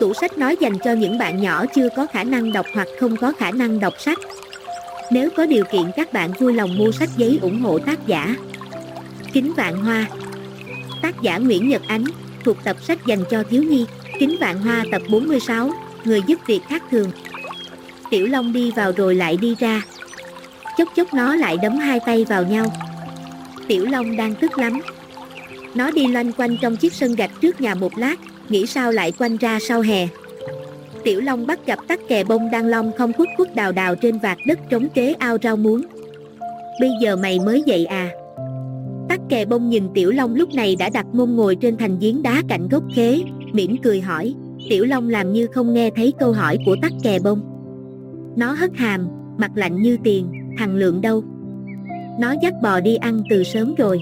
Tủ sách nói dành cho những bạn nhỏ chưa có khả năng đọc hoặc không có khả năng đọc sách. Nếu có điều kiện các bạn vui lòng mua sách giấy ủng hộ tác giả. Kính Vạn Hoa Tác giả Nguyễn Nhật Ánh, thuộc tập sách dành cho thiếu nhi, Kính Vạn Hoa tập 46, Người giúp việc khác thường. Tiểu Long đi vào rồi lại đi ra. Chốc chốc nó lại đấm hai tay vào nhau. Tiểu Long đang tức lắm. Nó đi loanh quanh trong chiếc sân gạch trước nhà một lát, nghĩ sao lại quanh ra sau hè. Tiểu Long bắt gặp tắc kè bông đang long không khuất khuất đào đào trên vạt đất trống kế ao rau muống. Bây giờ mày mới dậy à? Tắc kè bông nhìn Tiểu Long lúc này đã đặt mông ngồi trên thành giếng đá cạnh gốc khế, mỉm cười hỏi. Tiểu Long làm như không nghe thấy câu hỏi của tắc kè bông. Nó hất hàm, mặt lạnh như tiền, thằng Lượng đâu? Nó dắt bò đi ăn từ sớm rồi.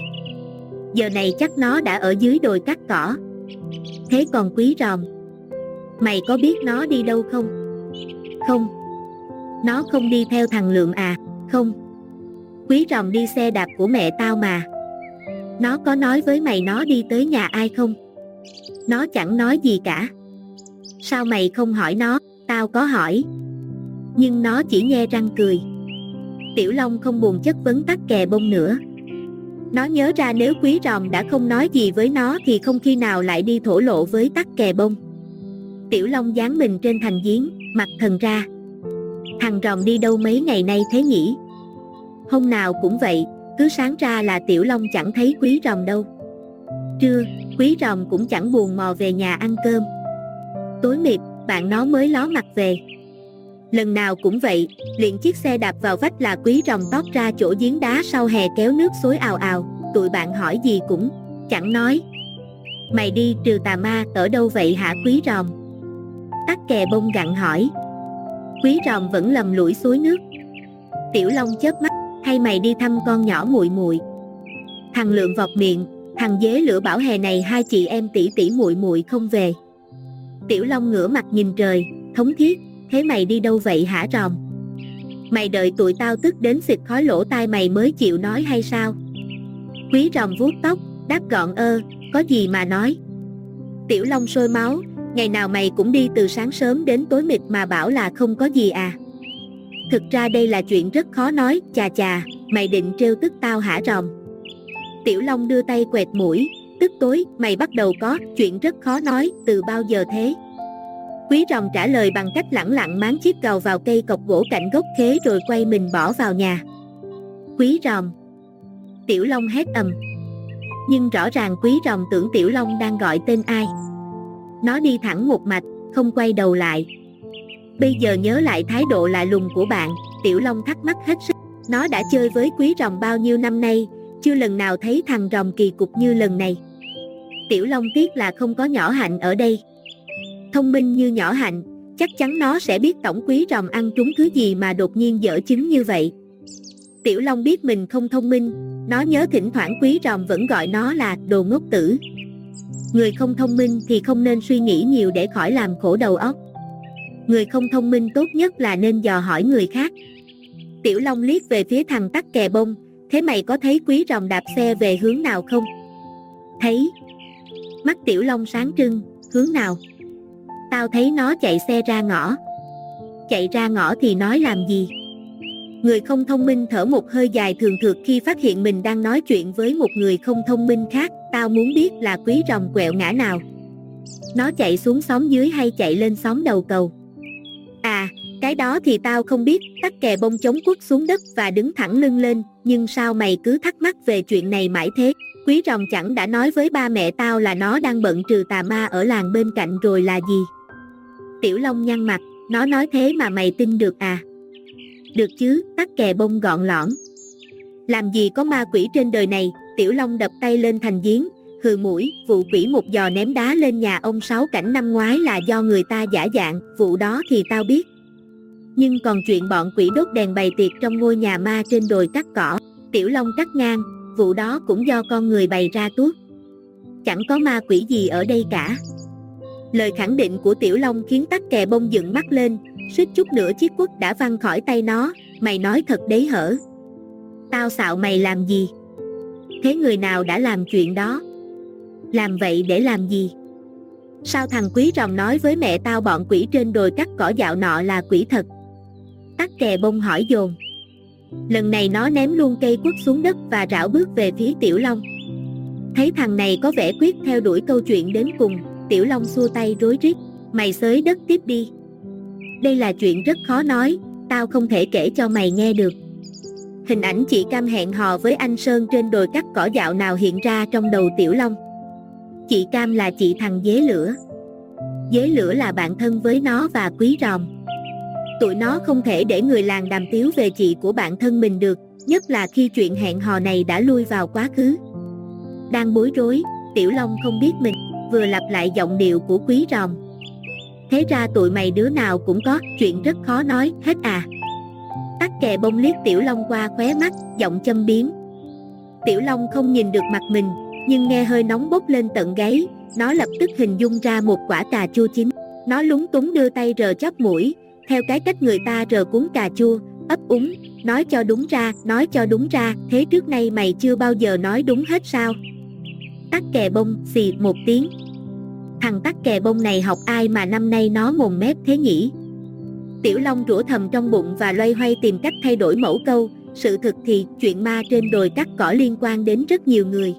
Giờ này chắc nó đã ở dưới đồi cắt cỏ. Thế còn quý ròm, Mày có biết nó đi đâu không? Không. Nó không đi theo thằng Lượng à? Không. Quý ròm đi xe đạp của mẹ tao mà. Nó có nói với mày nó đi tới nhà ai không? Nó chẳng nói gì cả. Sao mày không hỏi nó? Tao có hỏi. Nhưng nó chỉ nhe răng cười. Tiểu Long không buồn chất vấn tắc kè bông nữa. Nó nhớ ra nếu quý ròm đã không nói gì với nó thì không khi nào lại đi thổ lộ với tắc kè bông. Tiểu Long dán mình trên thành giếng, mặt thần ra. Thằng ròm đi đâu mấy ngày nay thế nhỉ? Hôm nào cũng vậy, cứ sáng ra là Tiểu Long chẳng thấy quý ròm đâu. Trưa, quý ròm cũng chẳng buồn mò về nhà ăn cơm. Tối mịt, bạn nó mới ló mặt về. Lần nào cũng vậy, liền chiếc xe đạp vào vách là quý rồng tót ra chỗ giếng đá sau hè kéo nước xối ào ào, tụi bạn hỏi gì cũng chẳng nói. Mày đi trừ tà ma ở đâu vậy hả quý rồng? Tắc kè bông gặn hỏi. Quý rồng vẫn lầm lũi suối nước. Tiểu Long chớp mắt Hay mày đi thăm con nhỏ muội muội? Thằng Lượng vọt miệng Thằng dế lửa bảo hè này hai chị em tỷ tỷ muội muội không về. Tiểu Long ngửa mặt nhìn trời Thống thiết. Thế mày đi đâu vậy hả ròm Mày đợi tụi tao tức đến xịt khói lỗ tai mày mới chịu nói hay sao? Quý ròm vuốt tóc Đáp gọn ơ Có gì mà nói? Tiểu Long sôi máu Ngày nào mày cũng đi từ sáng sớm đến tối mịt mà bảo là không có gì à. Thực ra đây là chuyện rất khó nói, chà chà, mày định trêu tức tao hả ròm Tiểu Long đưa tay quẹt mũi, tức tối, mày bắt đầu có, chuyện rất khó nói, từ bao giờ thế? Quý ròm trả lời bằng cách lẳng lặng máng chiếc cào vào cây cọc gỗ cạnh gốc khế rồi quay mình bỏ vào nhà Quý ròm Tiểu Long hét ầm Nhưng rõ ràng quý ròm tưởng Tiểu Long đang gọi tên ai nó đi thẳng một mạch, không quay đầu lại. Bây giờ nhớ lại thái độ lạ lùng của bạn, Tiểu Long thắc mắc hết sức. Nó đã chơi với quý rồng bao nhiêu năm nay, chưa lần nào thấy thằng rồng kỳ cục như lần này. Tiểu Long tiếc là không có nhỏ hạnh ở đây. Thông minh như nhỏ hạnh, chắc chắn nó sẽ biết tổng quý rồng ăn trúng thứ gì mà đột nhiên dở chứng như vậy. Tiểu Long biết mình không thông minh, nó nhớ thỉnh thoảng quý rồng vẫn gọi nó là đồ ngốc tử. Người không thông minh thì không nên suy nghĩ nhiều để khỏi làm khổ đầu óc. Người không thông minh tốt nhất là nên dò hỏi người khác. Tiểu Long liếc về phía thằng tắc kè bông, thế mày có thấy quý rồng đạp xe về hướng nào không? Thấy. Mắt Tiểu Long sáng trưng, hướng nào? Tao thấy nó chạy xe ra ngõ. Chạy ra ngõ thì nói làm gì? Người không thông minh thở một hơi dài thường thượt khi phát hiện mình đang nói chuyện với một người không thông minh khác, tao muốn biết là quý rồng quẹo ngã nào. Nó chạy xuống xóm dưới hay chạy lên xóm đầu cầu. À, cái đó thì tao không biết, tắc kè bông chống quất xuống đất và đứng thẳng lưng lên, nhưng sao mày cứ thắc mắc về chuyện này mãi thế? Quý rồng chẳng đã nói với ba mẹ tao là nó đang bận trừ tà ma ở làng bên cạnh rồi là gì? Tiểu Long nhăn mặt, nó nói thế mà mày tin được à? Được chứ, tắc kè bông gọn lõn. Làm gì có ma quỷ trên đời này, Tiểu Long đập tay lên thành giếng, hừ mũi, vụ quỷ một giò ném đá lên nhà ông Sáu Cảnh năm ngoái là do người ta giả dạng, vụ đó thì tao biết. Nhưng còn chuyện bọn quỷ đốt đèn bày tiệc trong ngôi nhà ma trên đồi cắt cỏ, Tiểu Long cắt ngang, vụ đó cũng do con người bày ra tuốt. Chẳng có ma quỷ gì ở đây cả. Lời khẳng định của Tiểu Long khiến tắc kè bông dựng mắt lên, suýt chút nữa chiếc quất đã văng khỏi tay nó, mày nói thật đấy hở. Tao xạo mày làm gì? Thế người nào đã làm chuyện đó? Làm vậy để làm gì? Sao thằng quý rồng nói với mẹ tao bọn quỷ trên đồi cắt cỏ dạo nọ là quỷ thật? Tắc kè bông hỏi dồn. Lần này nó ném luôn cây quất xuống đất và rảo bước về phía Tiểu Long. Thấy thằng này có vẻ quyết theo đuổi câu chuyện đến cùng, Tiểu Long xua tay rối rít, mày xới đất tiếp đi. Đây là chuyện rất khó nói, tao không thể kể cho mày nghe được. Hình ảnh chị Cam hẹn hò với anh Sơn trên đồi cắt cỏ dạo nào hiện ra trong đầu Tiểu Long. Chị Cam là chị thằng dế lửa. Dế lửa là bạn thân với nó và quý ròm. Tụi nó không thể để người làng đàm tiếu về chị của bạn thân mình được, nhất là khi chuyện hẹn hò này đã lui vào quá khứ. Đang bối rối, Tiểu Long không biết mình, vừa lặp lại giọng điệu của quý ròm. Thế ra tụi mày đứa nào cũng có, chuyện rất khó nói, hết à. Tắc kè bông liếc Tiểu Long qua khóe mắt, giọng châm biếm. Tiểu Long không nhìn được mặt mình, nhưng nghe hơi nóng bốc lên tận gáy, nó lập tức hình dung ra một quả cà chua chín. Nó lúng túng đưa tay rờ chóp mũi, theo cái cách người ta rờ cuốn cà chua, ấp úng, nói cho đúng ra, nói cho đúng ra, thế trước nay mày chưa bao giờ nói đúng hết sao? Tắc kè bông, xì một tiếng. Thằng tắc kè bông này học ai mà năm nay nó mồm mép thế nhỉ? Tiểu Long rủa thầm trong bụng và loay hoay tìm cách thay đổi mẫu câu, sự thực thì chuyện ma trên đồi cắt cỏ liên quan đến rất nhiều người.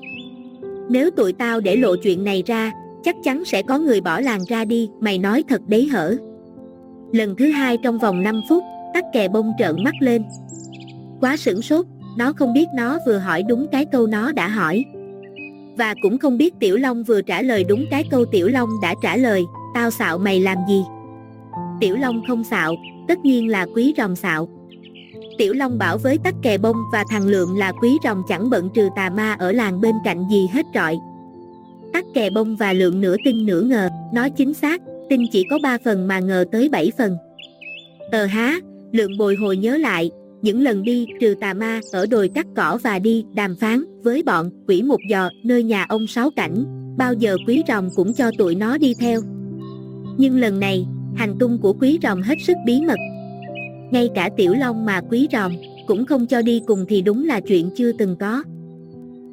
Nếu tụi tao để lộ chuyện này ra, chắc chắn sẽ có người bỏ làng ra đi, mày nói thật đấy hở. Lần thứ hai trong vòng 5 phút, tắc kè bông trợn mắt lên. Quá sửng sốt, nó không biết nó vừa hỏi đúng cái câu nó đã hỏi. Và cũng không biết Tiểu Long vừa trả lời đúng cái câu Tiểu Long đã trả lời, tao xạo mày làm gì? Tiểu Long không xạo, tất nhiên là quý rồng xạo. Tiểu Long bảo với tắc kè bông và thằng lượng là quý rồng chẳng bận trừ tà ma ở làng bên cạnh gì hết trọi. Tắc kè bông và Lượng nửa tin nửa ngờ, nói chính xác, tin chỉ có 3 phần mà ngờ tới 7 phần. Ờ há, Lượng bồi hồi nhớ lại, những lần đi trừ tà ma ở đồi cắt cỏ và đi đàm phán với bọn quỷ một giò nơi nhà ông Sáu Cảnh, bao giờ quý rồng cũng cho tụi nó đi theo. Nhưng lần này, hành tung của quý rồng hết sức bí mật, ngay cả tiểu long mà quý rồng cũng không cho đi cùng thì đúng là chuyện chưa từng có.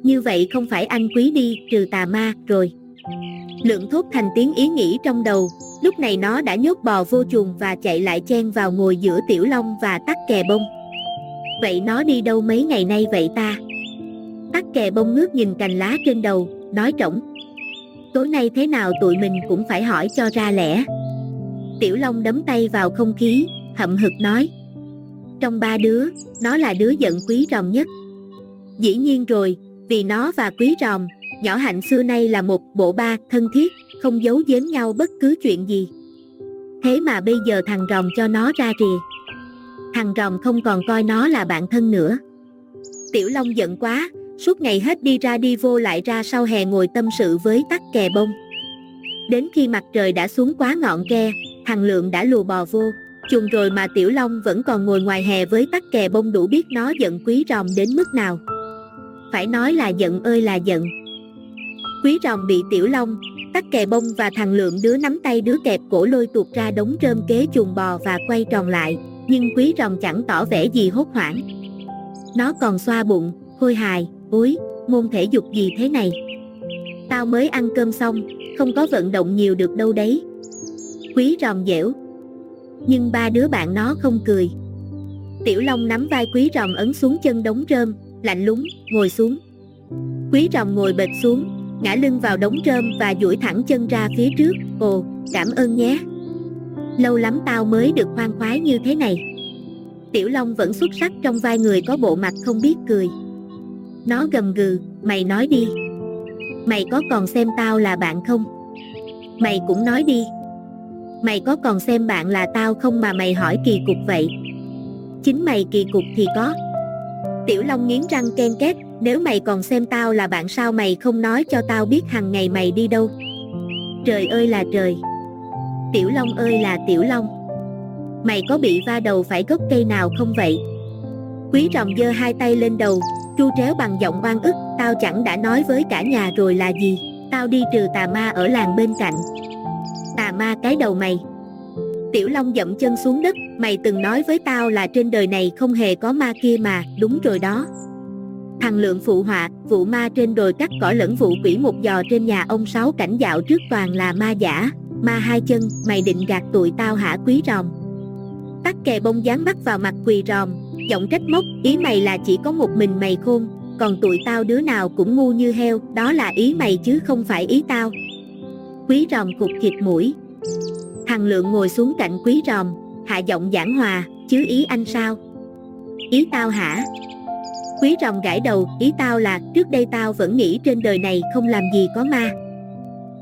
Như vậy không phải anh quý đi trừ tà ma rồi. Lượng thốt thành tiếng ý nghĩ trong đầu, lúc này nó đã nhốt bò vô chuồng và chạy lại chen vào ngồi giữa tiểu long và tắc kè bông. Vậy nó đi đâu mấy ngày nay vậy ta? Tắc kè bông ngước nhìn cành lá trên đầu, nói trỏng. Tối nay thế nào tụi mình cũng phải hỏi cho ra lẽ. Tiểu Long đấm tay vào không khí, hậm hực nói. Trong ba đứa, nó là đứa giận quý ròm nhất. Dĩ nhiên rồi, vì nó và quý ròm, nhỏ hạnh xưa nay là một bộ ba thân thiết, không giấu giếm nhau bất cứ chuyện gì. Thế mà bây giờ thằng ròm cho nó ra rìa. Thằng ròm không còn coi nó là bạn thân nữa. Tiểu Long giận quá, suốt ngày hết đi ra đi vô lại ra sau hè ngồi tâm sự với tắc kè bông. Đến khi mặt trời đã xuống quá ngọn ke, thằng Lượng đã lùa bò vô, Chuồng rồi mà Tiểu Long vẫn còn ngồi ngoài hè với tắc kè bông đủ biết nó giận quý ròm đến mức nào. Phải nói là giận ơi là giận. Quý ròm bị Tiểu Long, tắc kè bông và thằng Lượng đứa nắm tay đứa kẹp cổ lôi tuột ra đống rơm kế chuồng bò và quay tròn lại, nhưng quý rồng chẳng tỏ vẻ gì hốt hoảng. Nó còn xoa bụng, hôi hài, úi, môn thể dục gì thế này? Tao mới ăn cơm xong, không có vận động nhiều được đâu đấy. Quý rồng dẻo, nhưng ba đứa bạn nó không cười. Tiểu Long nắm vai Quý Rồng ấn xuống chân đống rơm, lạnh lúng, ngồi xuống. Quý Rồng ngồi bệt xuống, ngã lưng vào đống rơm và duỗi thẳng chân ra phía trước, ồ, cảm ơn nhé. Lâu lắm tao mới được khoan khoái như thế này. Tiểu Long vẫn xuất sắc trong vai người có bộ mặt không biết cười. Nó gầm gừ, mày nói đi. Mày có còn xem tao là bạn không? Mày cũng nói đi, Mày có còn xem bạn là tao không mà mày hỏi kỳ cục vậy Chính mày kỳ cục thì có Tiểu Long nghiến răng ken két Nếu mày còn xem tao là bạn sao mày không nói cho tao biết hàng ngày mày đi đâu Trời ơi là trời Tiểu Long ơi là Tiểu Long. Mày có bị va đầu phải gốc cây nào không vậy? Quý rồng giơ hai tay lên đầu Chu tréo bằng giọng oan ức Tao chẳng đã nói với cả nhà rồi là gì Tao đi trừ tà ma ở làng bên cạnh. Tà ma cái đầu mày. Tiểu Long dậm chân xuống đất Mày từng nói với tao là trên đời này không hề có ma kia mà Đúng rồi đó. Thằng Lượng phụ họa, vụ ma trên đồi cắt cỏ lẫn vụ quỷ một giò trên nhà ông Sáu cảnh dạo trước toàn là ma giả, ma hai chân, mày định gạt tụi tao hả quý ròm. Tắc kè bông dán bắt vào mặt quỳ ròm, giọng trách móc, ý mày là chỉ có một mình mày khôn, còn tụi tao đứa nào cũng ngu như heo, đó là ý mày chứ không phải ý tao. Quý ròm cục thịt mũi. Thằng Lượng ngồi xuống cạnh quý ròm, hạ giọng giảng hòa, chứ ý anh sao? Ý tao hả? Quý ròm gãi đầu, ý tao là, trước đây tao vẫn nghĩ trên đời này không làm gì có ma.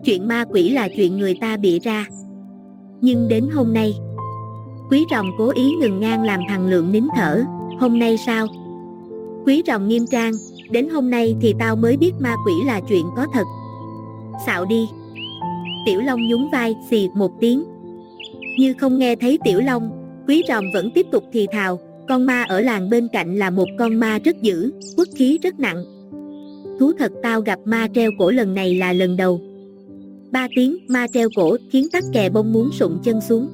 Chuyện ma quỷ là chuyện người ta bịa ra. Nhưng đến hôm nay, Quý rồng cố ý ngừng ngang làm thằng Lượng nín thở, hôm nay sao? Quý rồng nghiêm trang, đến hôm nay thì tao mới biết ma quỷ là chuyện có thật. Xạo đi. Tiểu Long nhún vai, xì một tiếng. Như không nghe thấy Tiểu Long, Quý rồng vẫn tiếp tục thì thào, con ma ở làng bên cạnh là một con ma rất dữ, quốc khí rất nặng. Thú thật tao gặp ma treo cổ lần này là lần đầu. Ba tiếng ma treo cổ khiến tắc kè bông muốn sụng chân xuống.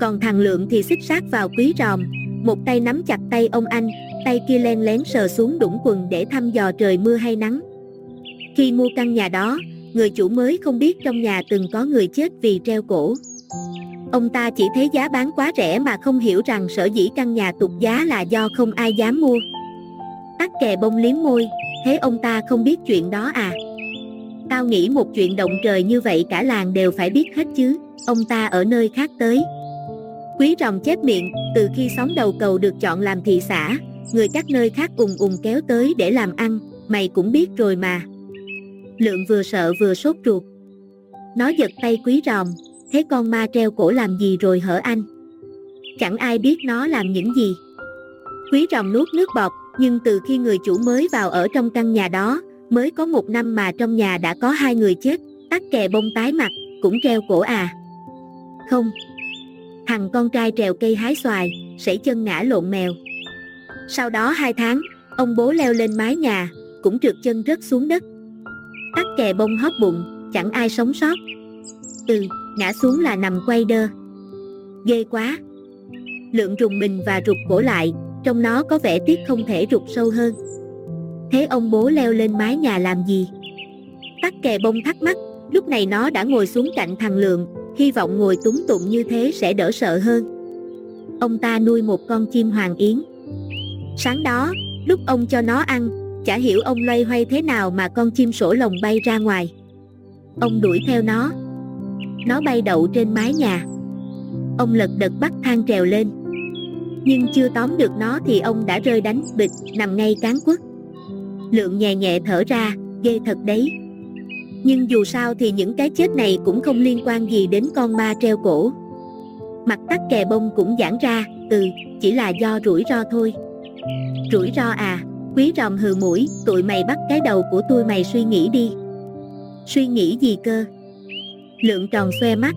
Còn thằng Lượng thì xích sát vào quý ròm, một tay nắm chặt tay ông anh, tay kia len lén sờ xuống đũng quần để thăm dò trời mưa hay nắng. Khi mua căn nhà đó, người chủ mới không biết trong nhà từng có người chết vì treo cổ. Ông ta chỉ thấy giá bán quá rẻ mà không hiểu rằng sở dĩ căn nhà tụt giá là do không ai dám mua. Tắc kè bông liếm môi, thế ông ta không biết chuyện đó à? Tao nghĩ một chuyện động trời như vậy cả làng đều phải biết hết chứ, ông ta ở nơi khác tới. Quý rồng chép miệng, từ khi xóm đầu cầu được chọn làm thị xã, người các nơi khác ùng ùng kéo tới để làm ăn, mày cũng biết rồi mà. Lượng vừa sợ vừa sốt ruột. Nó giật tay quý ròm, thế con ma treo cổ làm gì rồi hở anh? Chẳng ai biết nó làm những gì. Quý rồng nuốt nước bọt, nhưng từ khi người chủ mới vào ở trong căn nhà đó, mới có một năm mà trong nhà đã có hai người chết, tắc kè bông tái mặt, cũng treo cổ à. Không. Thằng con trai trèo cây hái xoài, sảy chân ngã lộn mèo. Sau đó hai tháng, ông bố leo lên mái nhà, cũng trượt chân rớt xuống đất. Tắc kè bông hóp bụng, chẳng ai sống sót. Ừ, ngã xuống là nằm quay đơ. Ghê quá. Lượng rùng mình và rụt cổ lại, trong nó có vẻ tiếc không thể rụt sâu hơn. Thế ông bố leo lên mái nhà làm gì? Tắc kè bông thắc mắc, lúc này nó đã ngồi xuống cạnh thằng Lượng, hy vọng ngồi túng tụng như thế sẽ đỡ sợ hơn. Ông ta nuôi một con chim hoàng yến. Sáng đó, lúc ông cho nó ăn, chả hiểu ông loay hoay thế nào mà con chim sổ lồng bay ra ngoài. Ông đuổi theo nó, nó bay đậu trên mái nhà Ông lật đật bắt thang trèo lên Nhưng chưa tóm được nó thì ông đã rơi đánh bịch nằm ngay cán quất Lượng nhẹ nhẹ thở ra, ghê thật đấy. Nhưng dù sao thì những cái chết này cũng không liên quan gì đến con ma treo cổ. Mặt tắc kè bông cũng giãn ra, từ, chỉ là do rủi ro thôi. Rủi ro à, quý ròm hừ mũi, tụi mày bắt cái đầu của tôi mày suy nghĩ đi. Suy nghĩ gì cơ? Lượng tròn xoe mắt.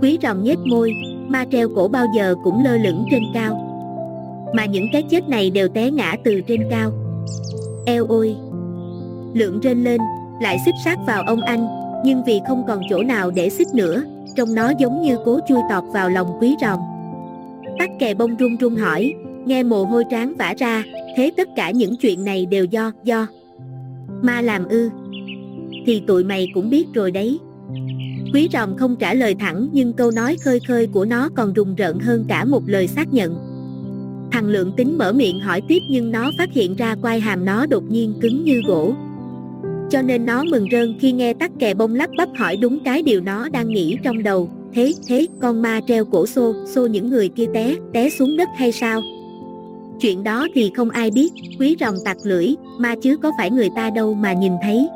Quý ròm nhếch môi Ma treo cổ bao giờ cũng lơ lửng trên cao. Mà những cái chết này đều té ngã từ trên cao. Eo ôi. Lượng trên lên Lại xích sát vào ông anh Nhưng vì không còn chỗ nào để xích nữa Trông nó giống như cố chui tọt vào lòng quý rồng Tắc kè bông run run hỏi Nghe mồ hôi tráng vả ra Thế tất cả những chuyện này đều do, do. Ma làm ư. Thì tụi mày cũng biết rồi đấy. Quý ròm không trả lời thẳng nhưng câu nói khơi khơi của nó còn rùng rợn hơn cả một lời xác nhận. Thằng lượng tính mở miệng hỏi tiếp nhưng nó phát hiện ra quai hàm nó đột nhiên cứng như gỗ. Cho nên nó mừng rơn khi nghe tắc kè bông lắp bắp hỏi đúng cái điều nó đang nghĩ trong đầu. Thế, thế, con ma treo cổ xô, xô những người kia té, té xuống đất hay sao? Chuyện đó thì không ai biết, quý rồng tặc lưỡi, ma chứ có phải người ta đâu mà nhìn thấy.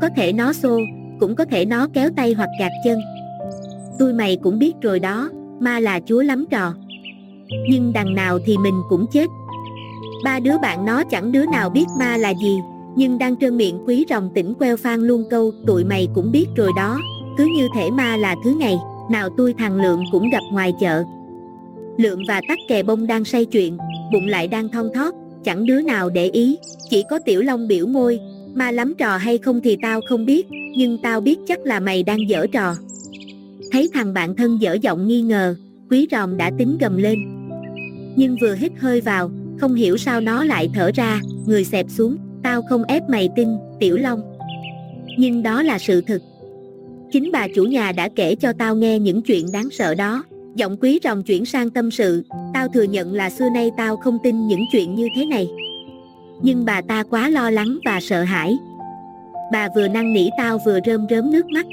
Có thể nó xô, cũng có thể nó kéo tay hoặc gạt chân. Tôi mày cũng biết rồi đó, ma là chúa lắm trò. Nhưng đằng nào thì mình cũng chết. Ba đứa bạn nó chẳng đứa nào biết ma là gì, nhưng đang trơn miệng quý rồng tỉnh queo phan luôn câu tụi mày cũng biết rồi đó, cứ như thể ma là thứ này nào tôi thằng Lượng cũng gặp ngoài chợ. Lượng và tắc kè bông đang say chuyện, bụng lại đang thon thót, chẳng đứa nào để ý, chỉ có Tiểu Long biểu môi, ma lắm trò hay không thì tao không biết, nhưng tao biết chắc là mày đang dở trò. Thấy thằng bạn thân dở giọng nghi ngờ, quý ròm đã tính gầm lên. Nhưng vừa hít hơi vào, Không hiểu sao nó lại thở ra, người xẹp xuống, tao không ép mày tin, Tiểu Long. Nhưng đó là sự thật Chính bà chủ nhà đã kể cho tao nghe những chuyện đáng sợ đó. Giọng quý ròng chuyển sang tâm sự, tao thừa nhận là xưa nay tao không tin những chuyện như thế này. Nhưng bà ta quá lo lắng và sợ hãi. Bà vừa năn nỉ tao vừa rơm rớm nước mắt.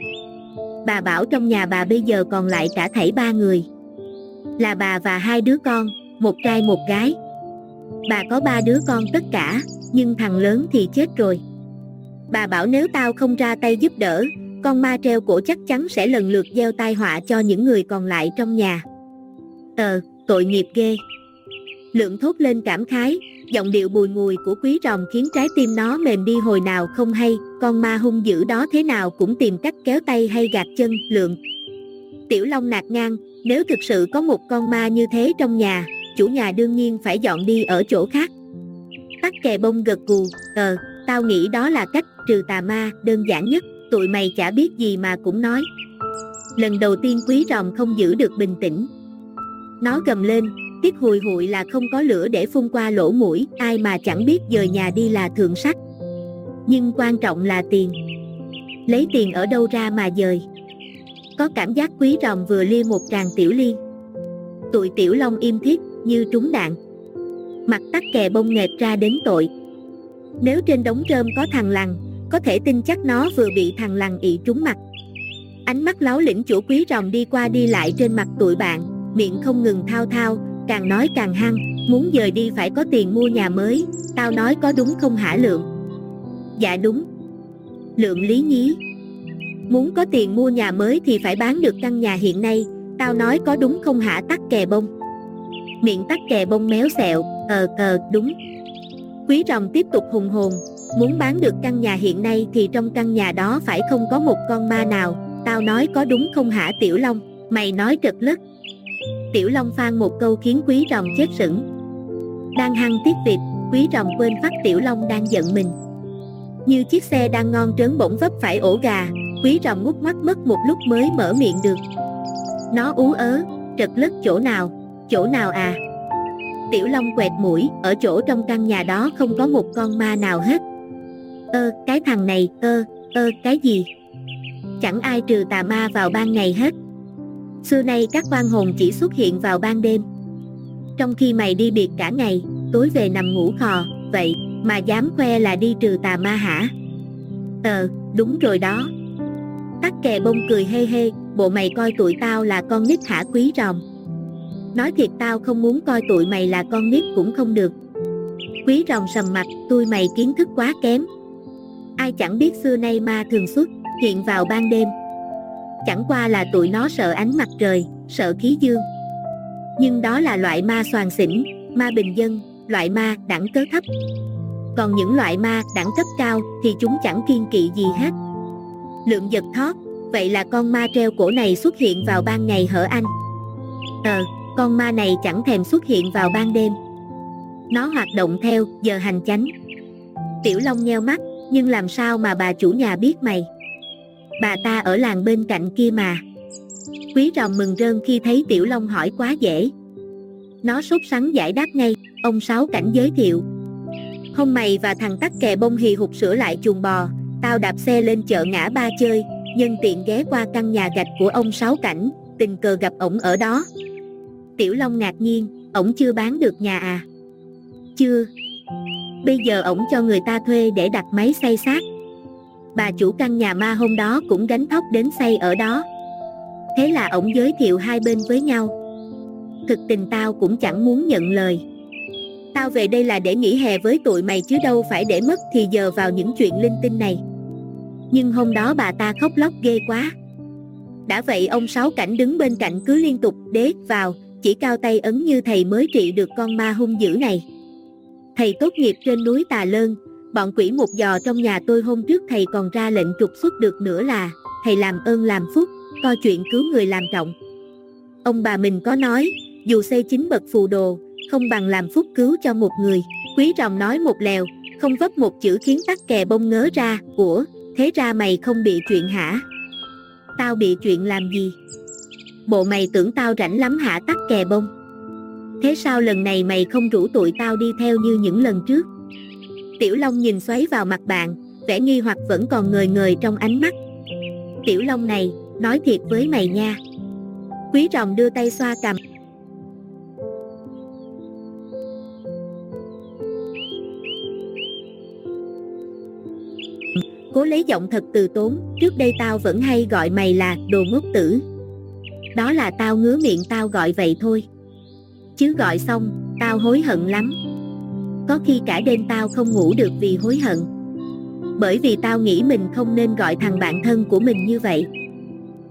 Bà bảo trong nhà bà bây giờ còn lại cả thảy ba người. Là bà và hai đứa con, một trai một gái. Bà có ba đứa con tất cả, nhưng thằng lớn thì chết rồi. Bà bảo nếu tao không ra tay giúp đỡ, con ma treo cổ chắc chắn sẽ lần lượt gieo tai họa cho những người còn lại trong nhà. Ờ, tội nghiệp ghê. Lượng thốt lên cảm khái, giọng điệu bùi ngùi của quý rồng khiến trái tim nó mềm đi hồi nào không hay, con ma hung dữ đó thế nào cũng tìm cách kéo tay hay gạt chân, lượng. Tiểu Long nạt ngang, nếu thực sự có một con ma như thế trong nhà, chủ nhà đương nhiên phải dọn đi ở chỗ khác. Tắc kè bông gật gù, ờ, tao nghĩ đó là cách trừ tà ma đơn giản nhất, tụi mày chả biết gì mà cũng nói. Lần đầu tiên quý rồng không giữ được bình tĩnh. Nó gầm lên, tiếc hùi hụi là không có lửa để phun qua lỗ mũi, ai mà chẳng biết dời nhà đi là thượng sách. Nhưng quan trọng là tiền. Lấy tiền ở đâu ra mà dời. Có cảm giác quý rồng vừa lia một tràng tiểu liên. Tụi tiểu long im thiết, như trúng đạn. Mặt tắc kè bông nghệt ra đến tội. Nếu trên đống rơm có thằng lằn, có thể tin chắc nó vừa bị thằng lằn ị trúng mặt. Ánh mắt láo lĩnh chủ quý rồng đi qua đi lại trên mặt tụi bạn, miệng không ngừng thao thao, càng nói càng hăng, muốn dời đi phải có tiền mua nhà mới, tao nói có đúng không hả Lượng? Dạ đúng. Lượng lý nhí. Muốn có tiền mua nhà mới thì phải bán được căn nhà hiện nay, tao nói có đúng không hả tắc kè bông? Miệng tắc kè bông méo xẹo, ờ ờ đúng. Quý rồng tiếp tục hùng hồn, muốn bán được căn nhà hiện nay thì trong căn nhà đó phải không có một con ma nào, tao nói có đúng không hả Tiểu Long, mày nói trật lất. Tiểu Long phan một câu khiến quý rồng chết sững. Đang hăng tiếc việc, quý rồng quên phát Tiểu Long đang giận mình. Như chiếc xe đang ngon trớn bỗng vấp phải ổ gà, quý rồng ngút mắt mất một lúc mới mở miệng được. Nó ú ớ, trật lất chỗ nào, chỗ nào à? Tiểu Long quẹt mũi, ở chỗ trong căn nhà đó không có một con ma nào hết. Ơ, cái thằng này, ơ, ơ, cái gì? Chẳng ai trừ tà ma vào ban ngày hết. Xưa nay các quan hồn chỉ xuất hiện vào ban đêm. Trong khi mày đi biệt cả ngày, tối về nằm ngủ khò, vậy mà dám khoe là đi trừ tà ma hả? Ờ, đúng rồi đó. Tắc kè bông cười hê hê, bộ mày coi tụi tao là con nít hả quý rồng. Nói thiệt tao không muốn coi tụi mày là con nít cũng không được. Quý rồng sầm mặt, tôi mày kiến thức quá kém. Ai chẳng biết xưa nay ma thường xuất, hiện vào ban đêm, Chẳng qua là tụi nó sợ ánh mặt trời, sợ khí dương. Nhưng đó là loại ma soàn xỉn, ma bình dân, loại ma đẳng cớ thấp. Còn những loại ma đẳng cấp cao thì chúng chẳng kiên kỵ gì hết. Lượng giật thót, vậy là con ma treo cổ này xuất hiện vào ban ngày hở anh? Ờ, con ma này chẳng thèm xuất hiện vào ban đêm. Nó hoạt động theo giờ hành chánh. Tiểu Long nheo mắt, nhưng làm sao mà bà chủ nhà biết mày? Bà ta ở làng bên cạnh kia mà. Quý rồng mừng rơn khi thấy Tiểu Long hỏi quá dễ. Nó sốt sắng giải đáp ngay, ông Sáu Cảnh giới thiệu. Hôm mày và thằng tắc kè bông hì hụt sửa lại chuồng bò, tao đạp xe lên chợ ngã ba chơi, nhân tiện ghé qua căn nhà gạch của ông Sáu Cảnh, tình cờ gặp ổng ở đó. Tiểu Long ngạc nhiên, ổng chưa bán được nhà à? Chưa. Bây giờ ổng cho người ta thuê để đặt máy xay xác, bà chủ căn nhà ma hôm đó cũng gánh thóc đến xây ở đó. Thế là ổng giới thiệu hai bên với nhau. Thực tình tao cũng chẳng muốn nhận lời. Tao về đây là để nghỉ hè với tụi mày chứ đâu phải để mất thì giờ vào những chuyện linh tinh này. Nhưng hôm đó bà ta khóc lóc ghê quá. Đã vậy ông Sáu Cảnh đứng bên cạnh cứ liên tục đế vào, chỉ cao tay ấn như thầy mới trị được con ma hung dữ này. Thầy tốt nghiệp trên núi Tà Lơn, Bọn quỷ một giò trong nhà tôi hôm trước thầy còn ra lệnh trục xuất được nữa là Thầy làm ơn làm phúc, coi chuyện cứu người làm trọng Ông bà mình có nói, dù xây chính bậc phù đồ, không bằng làm phúc cứu cho một người Quý rồng nói một lèo, không vấp một chữ khiến tắc kè bông ngớ ra của thế ra mày không bị chuyện hả? Tao bị chuyện làm gì? Bộ mày tưởng tao rảnh lắm hả tắc kè bông? Thế sao lần này mày không rủ tụi tao đi theo như những lần trước? Tiểu Long nhìn xoáy vào mặt bạn, vẻ nghi hoặc vẫn còn ngời ngời trong ánh mắt. Tiểu Long này, nói thiệt với mày nha. Quý rồng đưa tay xoa cầm. Cố lấy giọng thật từ tốn, trước đây tao vẫn hay gọi mày là đồ ngốc tử. Đó là tao ngứa miệng tao gọi vậy thôi. Chứ gọi xong, tao hối hận lắm. Có khi cả đêm tao không ngủ được vì hối hận. Bởi vì tao nghĩ mình không nên gọi thằng bạn thân của mình như vậy.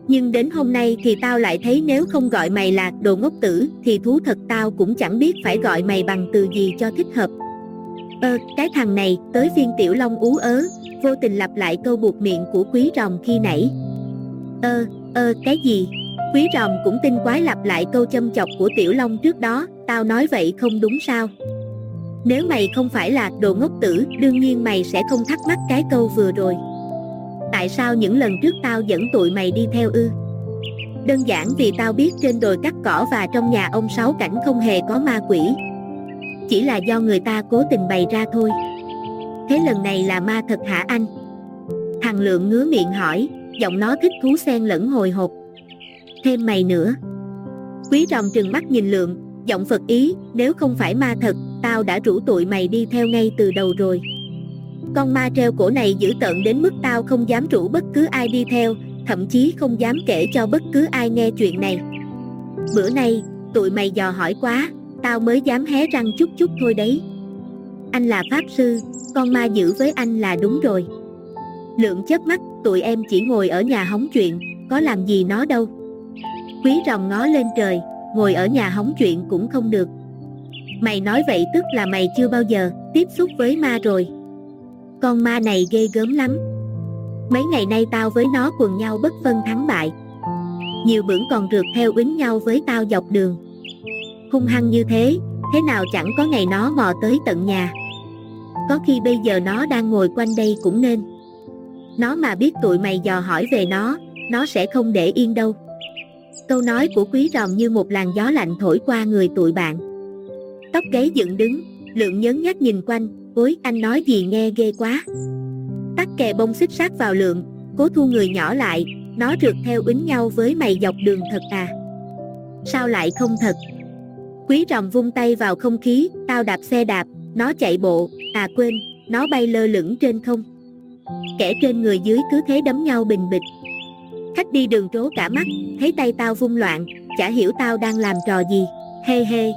Nhưng đến hôm nay thì tao lại thấy nếu không gọi mày là đồ ngốc tử thì thú thật tao cũng chẳng biết phải gọi mày bằng từ gì cho thích hợp. Ơ, cái thằng này, tới phiên tiểu long ú ớ, vô tình lặp lại câu buộc miệng của quý rồng khi nãy. Ơ, ơ, cái gì? Quý rồng cũng tin quái lặp lại câu châm chọc của tiểu long trước đó, tao nói vậy không đúng sao? Nếu mày không phải là đồ ngốc tử, đương nhiên mày sẽ không thắc mắc cái câu vừa rồi. Tại sao những lần trước tao dẫn tụi mày đi theo ư? Đơn giản vì tao biết trên đồi cắt cỏ và trong nhà ông Sáu Cảnh không hề có ma quỷ. Chỉ là do người ta cố tình bày ra thôi. Thế lần này là ma thật hả anh? Thằng Lượng ngứa miệng hỏi, giọng nó thích thú xen lẫn hồi hộp. Thêm mày nữa. Quý rồng trừng mắt nhìn Lượng, giọng Phật ý, nếu không phải ma thật, tao đã rủ tụi mày đi theo ngay từ đầu rồi. Con ma treo cổ này dữ tợn đến mức tao không dám rủ bất cứ ai đi theo, thậm chí không dám kể cho bất cứ ai nghe chuyện này. Bữa nay, tụi mày dò hỏi quá, tao mới dám hé răng chút chút thôi đấy. Anh là Pháp Sư, con ma giữ với anh là đúng rồi. Lượng chớp mắt, tụi em chỉ ngồi ở nhà hóng chuyện, có làm gì nó đâu. Quý rồng ngó lên trời, ngồi ở nhà hóng chuyện cũng không được. Mày nói vậy tức là mày chưa bao giờ tiếp xúc với ma rồi. Con ma này ghê gớm lắm. Mấy ngày nay tao với nó quần nhau bất phân thắng bại. Nhiều bữa còn rượt theo uýnh nhau với tao dọc đường. Hung hăng như thế, thế nào chẳng có ngày nó mò tới tận nhà. Có khi bây giờ nó đang ngồi quanh đây cũng nên. Nó mà biết tụi mày dò hỏi về nó, nó sẽ không để yên đâu. Câu nói của quý ròm như một làn gió lạnh thổi qua người tụi bạn. Tóc gáy dựng đứng, lượng nhớ nhát nhìn quanh, ối anh nói gì nghe ghê quá. Tắc kè bông xích sát vào lượng, cố thu người nhỏ lại, nó rượt theo ứng nhau với mày dọc đường thật à. Sao lại không thật? Quý ròm vung tay vào không khí, tao đạp xe đạp, nó chạy bộ, à quên, nó bay lơ lửng trên không. Kẻ trên người dưới cứ thế đấm nhau bình bịch. Khách đi đường trố cả mắt, thấy tay tao vung loạn, chả hiểu tao đang làm trò gì, hê hê.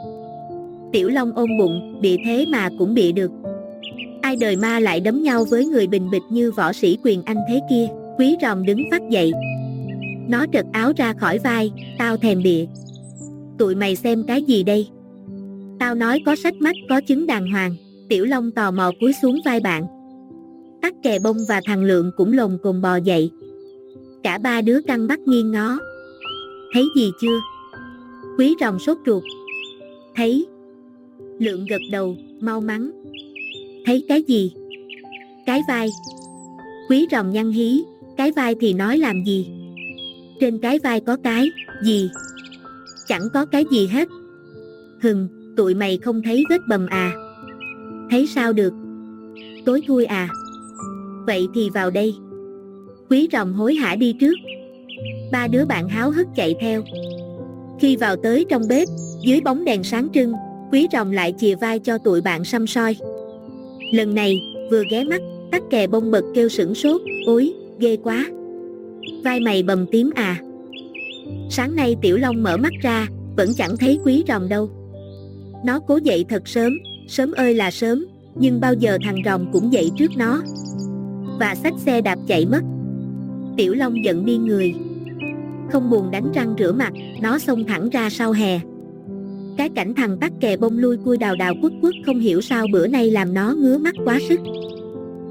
Tiểu Long ôm bụng, bị thế mà cũng bị được. Ai đời ma lại đấm nhau với người bình bịch như võ sĩ quyền anh thế kia, quý ròm đứng phát dậy. Nó trật áo ra khỏi vai, tao thèm bịa. Tụi mày xem cái gì đây? Tao nói có sách mắt có chứng đàng hoàng, Tiểu Long tò mò cúi xuống vai bạn. Tắc kè bông và thằng Lượng cũng lồng cồn bò dậy. Cả ba đứa căng mắt nghiêng ngó. Thấy gì chưa? Quý rồng sốt ruột. Thấy. Lượng gật đầu, mau mắn. Thấy cái gì? Cái vai. Quý rồng nhăn hí, cái vai thì nói làm gì? Trên cái vai có cái, gì? Chẳng có cái gì hết. Hừng, tụi mày không thấy vết bầm à? Thấy sao được? Tối thui à? Vậy thì vào đây. Quý rồng hối hả đi trước. Ba đứa bạn háo hức chạy theo. Khi vào tới trong bếp, dưới bóng đèn sáng trưng, quý rồng lại chìa vai cho tụi bạn xăm soi. Lần này, vừa ghé mắt, tắc kè bông bật kêu sửng sốt, ối, ghê quá. Vai mày bầm tím à? Sáng nay Tiểu Long mở mắt ra, vẫn chẳng thấy quý rồng đâu. Nó cố dậy thật sớm, sớm ơi là sớm, nhưng bao giờ thằng rồng cũng dậy trước nó. Và xách xe đạp chạy mất. Tiểu Long giận đi người. Không buồn đánh răng rửa mặt, nó xông thẳng ra sau hè. Cái cảnh thằng tắc kè bông lui cui đào đào quất quất không hiểu sao bữa nay làm nó ngứa mắt quá sức.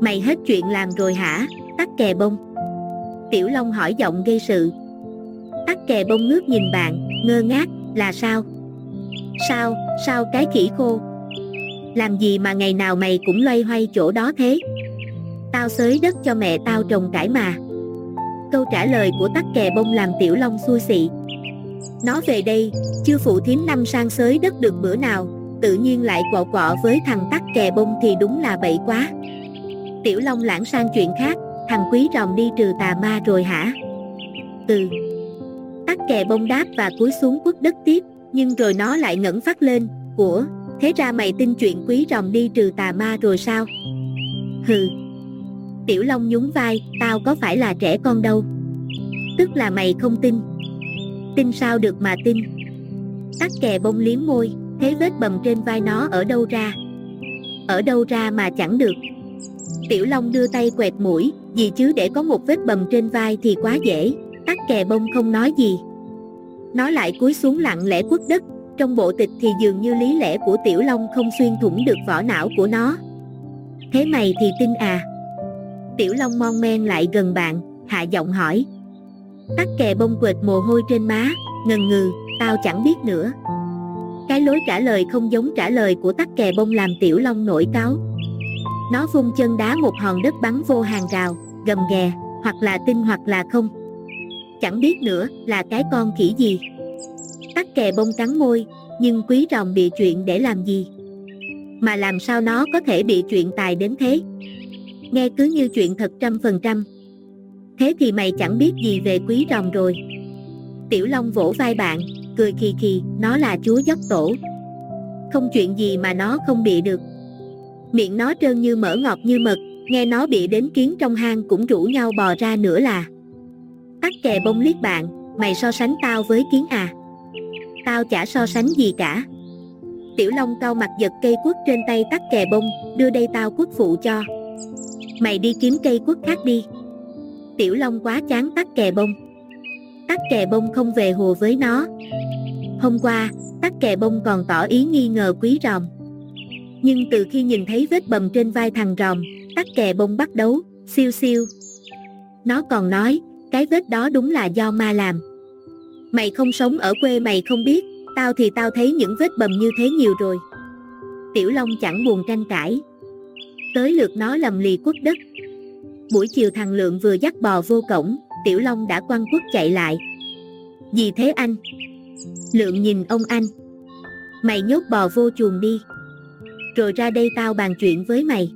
Mày hết chuyện làm rồi hả, tắc kè bông? Tiểu Long hỏi giọng gây sự. Tắc kè bông ngước nhìn bạn, ngơ ngác, là sao? Sao, sao cái khỉ khô? Làm gì mà ngày nào mày cũng loay hoay chỗ đó thế? Tao xới đất cho mẹ tao trồng cải mà. Câu trả lời của tắc kè bông làm Tiểu Long xui xị. Nó về đây, chưa phụ thím năm sang sới đất được bữa nào, tự nhiên lại quọ quọ với thằng tắc kè bông thì đúng là bậy quá. Tiểu Long lãng sang chuyện khác, thằng quý ròm đi trừ tà ma rồi hả? từ Tắc kè bông đáp và cúi xuống quất đất tiếp, nhưng rồi nó lại ngẩng phát lên, của, thế ra mày tin chuyện quý ròm đi trừ tà ma rồi sao? Hừ. Tiểu Long nhún vai, tao có phải là trẻ con đâu. Tức là mày không tin. Tin sao được mà tin. Tắc kè bông liếm môi, thế vết bầm trên vai nó ở đâu ra? Ở đâu ra mà chẳng được. Tiểu Long đưa tay quẹt mũi, gì chứ để có một vết bầm trên vai thì quá dễ, tắc kè bông không nói gì. Nó lại cúi xuống lặng lẽ quất đất, trong bộ tịch thì dường như lý lẽ của Tiểu Long không xuyên thủng được vỏ não của nó. Thế mày thì tin à? Tiểu Long mon men lại gần bạn, hạ giọng hỏi. Tắc kè bông quệt mồ hôi trên má, ngần ngừ, tao chẳng biết nữa. Cái lối trả lời không giống trả lời của tắc kè bông làm Tiểu Long nổi cáo. Nó vung chân đá một hòn đất bắn vô hàng rào, gầm ghè, hoặc là tin hoặc là không. Chẳng biết nữa là cái con khỉ gì. Tắc kè bông cắn môi, nhưng quý rồng bị chuyện để làm gì? Mà làm sao nó có thể bị chuyện tài đến thế? Nghe cứ như chuyện thật trăm phần trăm. Thế thì mày chẳng biết gì về quý rồng rồi. Tiểu Long vỗ vai bạn, cười kỳ kỳ, nó là chúa dốc tổ. Không chuyện gì mà nó không bị được. Miệng nó trơn như mỡ ngọt như mật, nghe nó bị đến kiến trong hang cũng rủ nhau bò ra nữa là. Tắc kè bông liếc bạn, mày so sánh tao với kiến à? Tao chả so sánh gì cả. Tiểu Long cau mặt giật cây quất trên tay tắc kè bông, đưa đây tao quất phụ cho. Mày đi kiếm cây quất khác đi. Tiểu Long quá chán tắc kè bông. Tắc kè bông không về hùa với nó. Hôm qua, tắc kè bông còn tỏ ý nghi ngờ quý ròm. Nhưng từ khi nhìn thấy vết bầm trên vai thằng ròm, tắc kè bông bắt đấu, siêu siêu. Nó còn nói, cái vết đó đúng là do ma làm. Mày không sống ở quê mày không biết, tao thì tao thấy những vết bầm như thế nhiều rồi. Tiểu Long chẳng buồn tranh cãi. Tới lượt nó lầm lì quất đất. Buổi chiều thằng Lượng vừa dắt bò vô cổng, Tiểu Long đã quăng quất chạy lại. Gì thế anh? Lượng nhìn ông anh. Mày nhốt bò vô chuồng đi. Rồi ra đây tao bàn chuyện với mày.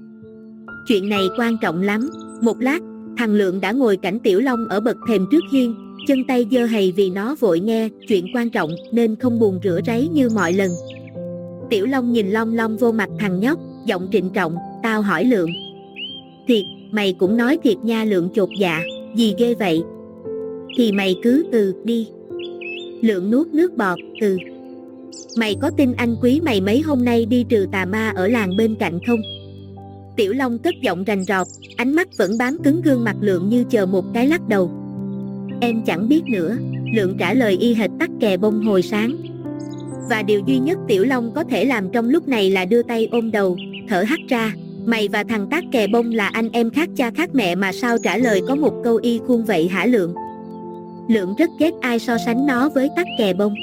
Chuyện này quan trọng lắm. Một lát, thằng Lượng đã ngồi cảnh Tiểu Long ở bậc thềm trước hiên, chân tay dơ hầy vì nó vội nghe chuyện quan trọng nên không buồn rửa ráy như mọi lần. Tiểu Long nhìn long long vô mặt thằng nhóc, giọng trịnh trọng, tao hỏi Lượng. Thiệt, mày cũng nói thiệt nha Lượng chột dạ, gì ghê vậy? Thì mày cứ từ, đi. Lượng nuốt nước bọt, từ. Mày có tin anh quý mày mấy hôm nay đi trừ tà ma ở làng bên cạnh không? Tiểu Long cất giọng rành rọt, ánh mắt vẫn bám cứng gương mặt Lượng như chờ một cái lắc đầu. Em chẳng biết nữa, Lượng trả lời y hệt tắc kè bông hồi sáng. Và điều duy nhất Tiểu Long có thể làm trong lúc này là đưa tay ôm đầu, thở hắt ra. Mày và thằng tác kè bông là anh em khác cha khác mẹ mà sao trả lời có một câu y khuôn vậy hả Lượng? Lượng rất ghét ai so sánh nó với tắc kè bông.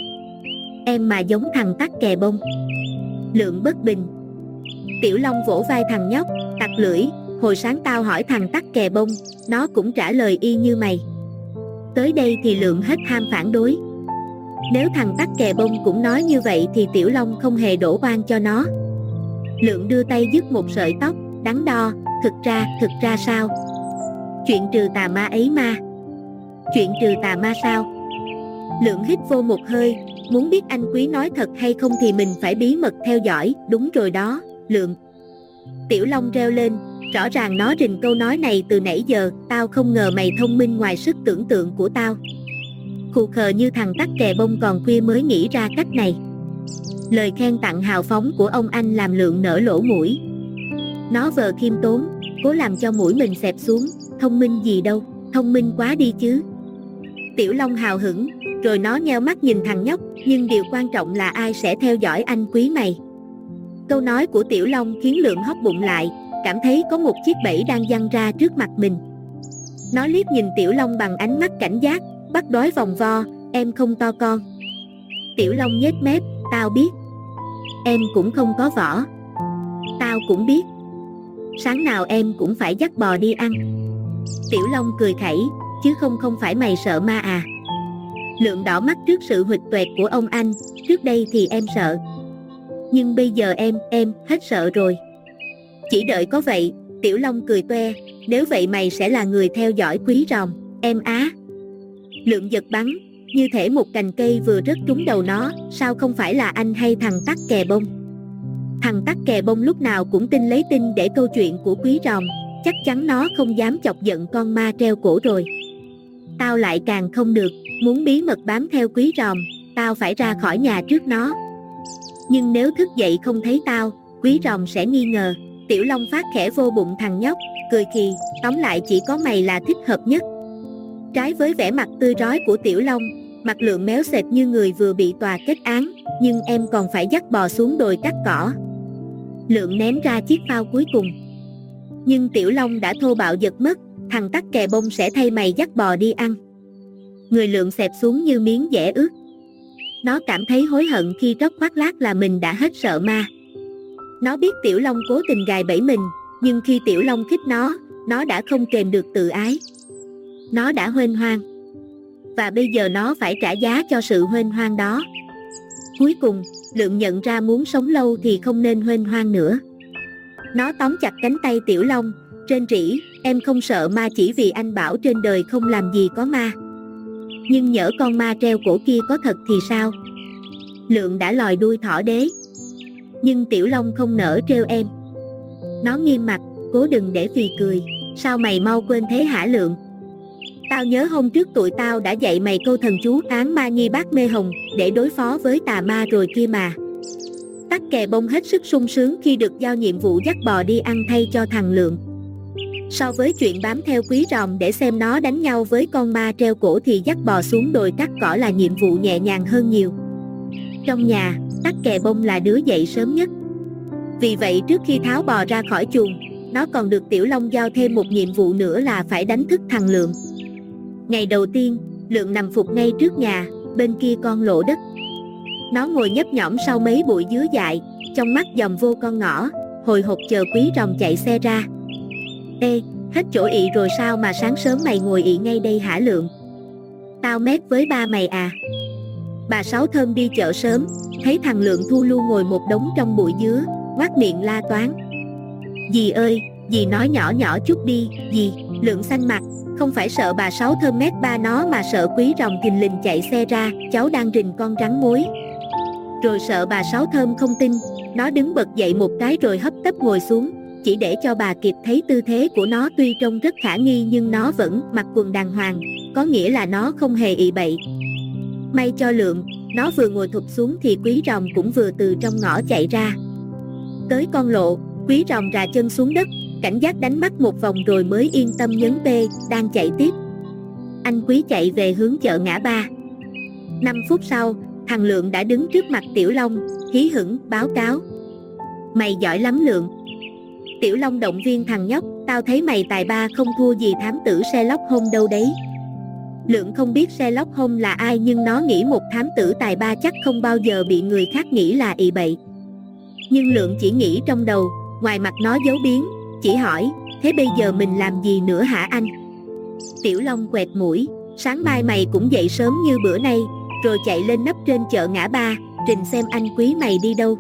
Em mà giống thằng tắc kè bông. Lượng bất bình. Tiểu Long vỗ vai thằng nhóc, tặc lưỡi, hồi sáng tao hỏi thằng tắc kè bông, nó cũng trả lời y như mày. Tới đây thì Lượng hết ham phản đối. Nếu thằng tắc kè bông cũng nói như vậy thì Tiểu Long không hề đổ oan cho nó. Lượng đưa tay dứt một sợi tóc, đắn đo, thực ra, thực ra sao? Chuyện trừ tà ma ấy ma. Chuyện trừ tà ma sao? Lượng hít vô một hơi, muốn biết anh quý nói thật hay không thì mình phải bí mật theo dõi, đúng rồi đó, Lượng. Tiểu Long reo lên, rõ ràng nó rình câu nói này từ nãy giờ, tao không ngờ mày thông minh ngoài sức tưởng tượng của tao. Khù khờ như thằng tắc kè bông còn khuya mới nghĩ ra cách này. Lời khen tặng hào phóng của ông anh làm lượng nở lỗ mũi. Nó vờ khiêm tốn, cố làm cho mũi mình xẹp xuống, thông minh gì đâu, thông minh quá đi chứ. Tiểu Long hào hứng, rồi nó nheo mắt nhìn thằng nhóc, nhưng điều quan trọng là ai sẽ theo dõi anh quý mày. Câu nói của Tiểu Long khiến lượng hóc bụng lại, cảm thấy có một chiếc bẫy đang văng ra trước mặt mình. Nó liếc nhìn Tiểu Long bằng ánh mắt cảnh giác, bắt đói vòng vo, em không to con. Tiểu Long nhếch mép, tao biết. Em cũng không có vỏ. Tao cũng biết. Sáng nào em cũng phải dắt bò đi ăn. Tiểu Long cười khẩy, chứ không không phải mày sợ ma à. Lượng đỏ mắt trước sự huỵch tuệt của ông anh, trước đây thì em sợ. Nhưng bây giờ em, em, hết sợ rồi. Chỉ đợi có vậy, Tiểu Long cười toe, nếu vậy mày sẽ là người theo dõi quý ròm, em á. Lượng giật bắn, như thể một cành cây vừa rớt trúng đầu nó, sao không phải là anh hay thằng tắc kè bông. Thằng tắc kè bông lúc nào cũng tin lấy tin để câu chuyện của quý ròm, chắc chắn nó không dám chọc giận con ma treo cổ rồi. Tao lại càng không được, muốn bí mật bám theo quý ròm, tao phải ra khỏi nhà trước nó. Nhưng nếu thức dậy không thấy tao, quý ròm sẽ nghi ngờ, tiểu long phát khẽ vô bụng thằng nhóc, cười khì tóm lại chỉ có mày là thích hợp nhất. Trái với vẻ mặt tươi rói của tiểu long, mặt lượng méo sệt như người vừa bị tòa kết án, nhưng em còn phải dắt bò xuống đồi cắt cỏ. Lượng ném ra chiếc phao cuối cùng. Nhưng tiểu long đã thô bạo giật mất, thằng tắc kè bông sẽ thay mày dắt bò đi ăn. Người lượng xẹp xuống như miếng dẻ ướt. Nó cảm thấy hối hận khi rất khoác lác là mình đã hết sợ ma. Nó biết Tiểu Long cố tình gài bẫy mình, nhưng khi Tiểu Long khích nó, nó đã không kềm được tự ái. Nó đã huênh hoang. Và bây giờ nó phải trả giá cho sự huênh hoang đó. Cuối cùng, Lượng nhận ra muốn sống lâu thì không nên huênh hoang nữa. Nó tóm chặt cánh tay Tiểu Long, trên rỉ, em không sợ ma chỉ vì anh bảo trên đời không làm gì có ma. Nhưng nhỡ con ma treo cổ kia có thật thì sao? Lượng đã lòi đuôi thỏ đế. Nhưng Tiểu Long không nở treo em. Nó nghiêm mặt, cố đừng để phì cười. Sao mày mau quên thế hả Lượng? Tao nhớ hôm trước tụi tao đã dạy mày câu thần chú án ma nhi bát mê hồng để đối phó với tà ma rồi kia mà. Tắc kè bông hết sức sung sướng khi được giao nhiệm vụ dắt bò đi ăn thay cho thằng Lượng. So với chuyện bám theo quý ròm để xem nó đánh nhau với con ma treo cổ thì dắt bò xuống đồi cắt cỏ là nhiệm vụ nhẹ nhàng hơn nhiều. Trong nhà, tắc kè bông là đứa dậy sớm nhất. Vì vậy trước khi tháo bò ra khỏi chuồng, nó còn được Tiểu Long giao thêm một nhiệm vụ nữa là phải đánh thức thằng Lượng. Ngày đầu tiên, Lượng nằm phục ngay trước nhà, bên kia con lộ đất. Nó ngồi nhấp nhõm sau mấy bụi dứa dại, trong mắt dòm vô con ngõ, hồi hộp chờ quý rồng chạy xe ra. Ê, hết chỗ ị rồi sao mà sáng sớm mày ngồi ị ngay đây hả Lượng? Tao mét với ba mày à? Bà Sáu Thơm đi chợ sớm, thấy thằng Lượng thu lưu ngồi một đống trong bụi dứa, quát miệng la toán. Dì ơi, dì nói nhỏ nhỏ chút đi, dì, Lượng xanh mặt, không phải sợ bà Sáu Thơm mét ba nó mà sợ quý rồng thình lình chạy xe ra, cháu đang rình con rắn muối Rồi sợ bà Sáu Thơm không tin, nó đứng bật dậy một cái rồi hấp tấp ngồi xuống, chỉ để cho bà kịp thấy tư thế của nó tuy trông rất khả nghi nhưng nó vẫn mặc quần đàng hoàng, có nghĩa là nó không hề ị bậy. May cho lượng, nó vừa ngồi thụp xuống thì quý rồng cũng vừa từ trong ngõ chạy ra. Tới con lộ, quý rồng rà chân xuống đất, cảnh giác đánh mắt một vòng rồi mới yên tâm nhấn B, đang chạy tiếp. Anh quý chạy về hướng chợ ngã ba. 5 phút sau, thằng Lượng đã đứng trước mặt Tiểu Long, hí hửng, báo cáo. Mày giỏi lắm Lượng. Tiểu Long động viên thằng nhóc, tao thấy mày tài ba không thua gì thám tử Sherlock Holmes đâu đấy. Lượng không biết Sherlock Holmes là ai nhưng nó nghĩ một thám tử tài ba chắc không bao giờ bị người khác nghĩ là ị bậy. Nhưng Lượng chỉ nghĩ trong đầu, ngoài mặt nó giấu biến, chỉ hỏi, thế bây giờ mình làm gì nữa hả anh? Tiểu Long quẹt mũi, sáng mai mày cũng dậy sớm như bữa nay, rồi chạy lên nấp trên chợ ngã ba, trình xem anh quý mày đi đâu.